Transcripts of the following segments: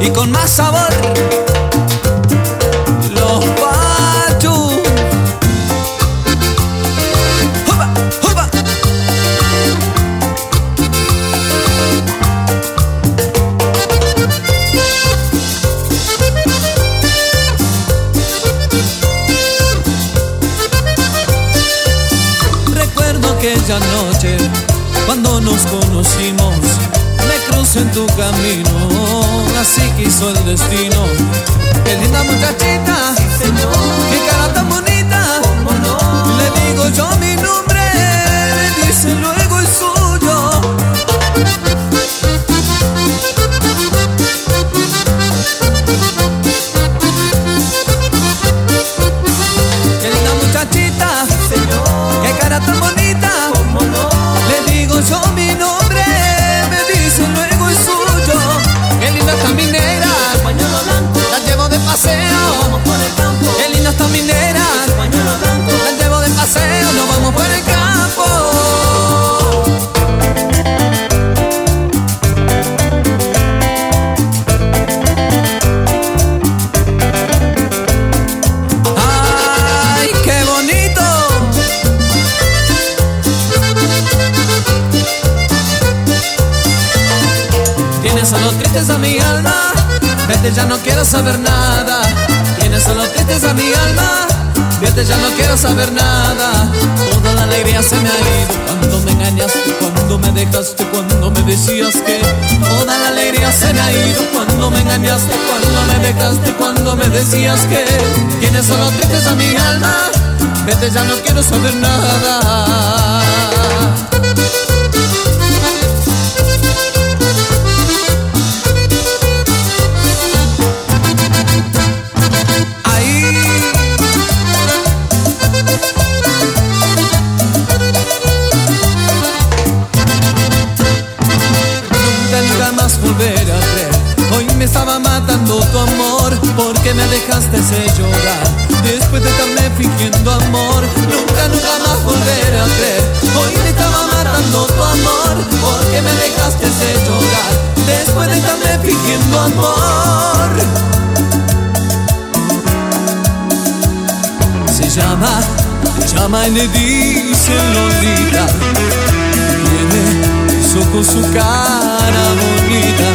y con más sabor. Los Pachu. ¡Juba! ¡Juba! Recuerdo aquella noche cuando nos conocimos. Me crucé en tu camino, así quiso el destino. Qué linda muchachita, qué cara tan bonita. Le digo yo mi vete ya no quiero saber nada. Tienes solo tristes a mi alma, vete ya no quiero saber nada. Toda la alegría se me ha ido cuando me engañaste, cuando me dejaste, cuando me decías que. Toda la alegría se me ha ido cuando me engañaste, cuando me dejaste, cuando me decías que. Tienes solo tristes a mi alma, vete ya no quiero saber nada. Dejaste de llorar. Después de estarme fingiendo amor Nunca, nunca más volver a ver Hoy me estaba matando tu amor Porque me dejaste de llorar Después de estarme fingiendo amor. Se llama, llama y le dice Lolita Tiene sus ojos, su cara bonita.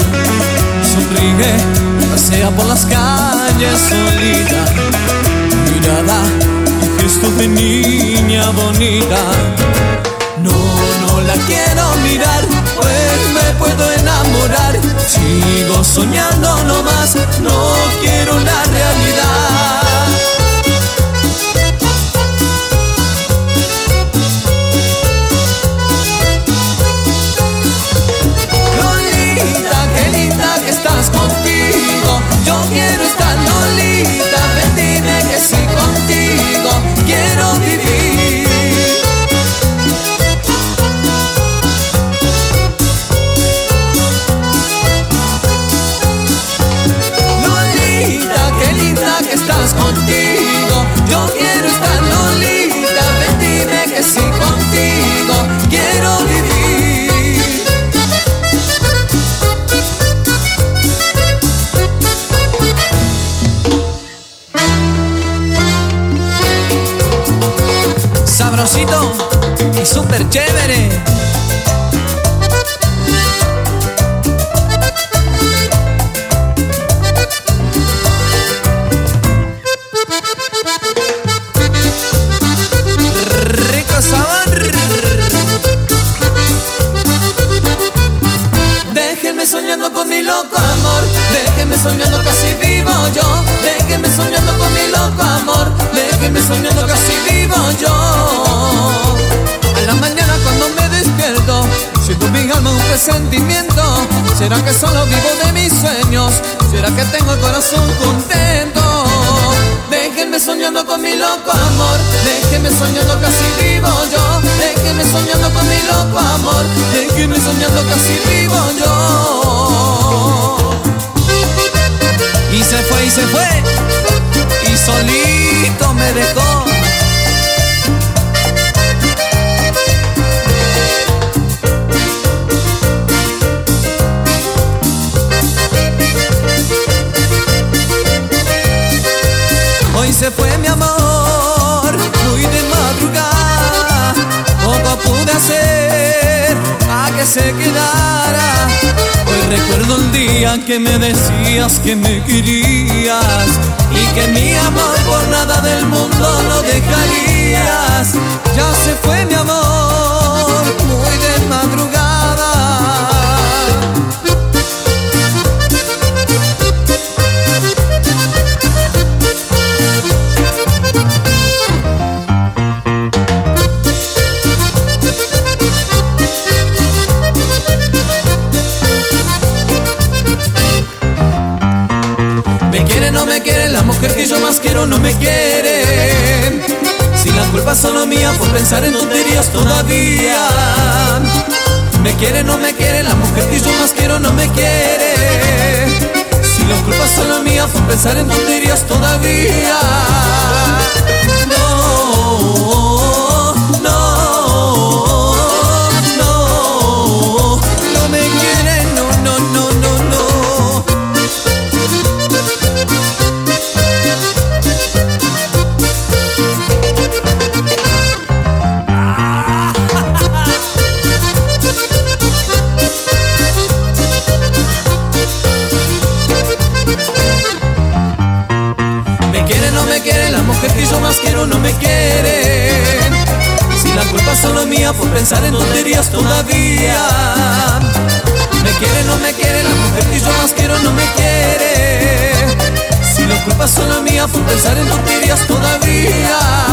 Sonríe, pasea por las calles solita Mirada y gesto de niña bonita. No, no la quiero mirar, pues me puedo enamorar. Sigo soñando nomás, chévere. Rico sabor. Déjenme soñando con mi loco amor, déjenme soñando casi vivo yo, déjenme soñando con mi loco amor, déjenme soñando casi vivo yo. A la mañana cuando me despierto, siento mi alma un presentimiento, ¿será que solo vivo de mis sueños? ¿Será que tengo el corazón contento? Déjenme soñando con mi loco amor, déjenme soñando casi vivo yo, déjenme soñando con mi loco amor, déjenme soñando casi vivo se quedara. Hoy recuerdo el día que me decías que me querías y que mi amor por nada del mundo lo dejarías. No me quiere. Si la culpa es solo mía por pensar en tonterías todavía. Me quiere, no me quiere, la mujer que yo más quiero no me quiere. Si la culpa es solo mía por pensar en tonterías todavía. Por pensar en tonterías todavía. Me quiere, no me quiere, la mujer que yo más quiero no me quiere. Si la culpa es solo mía por pensar en tonterías todavía.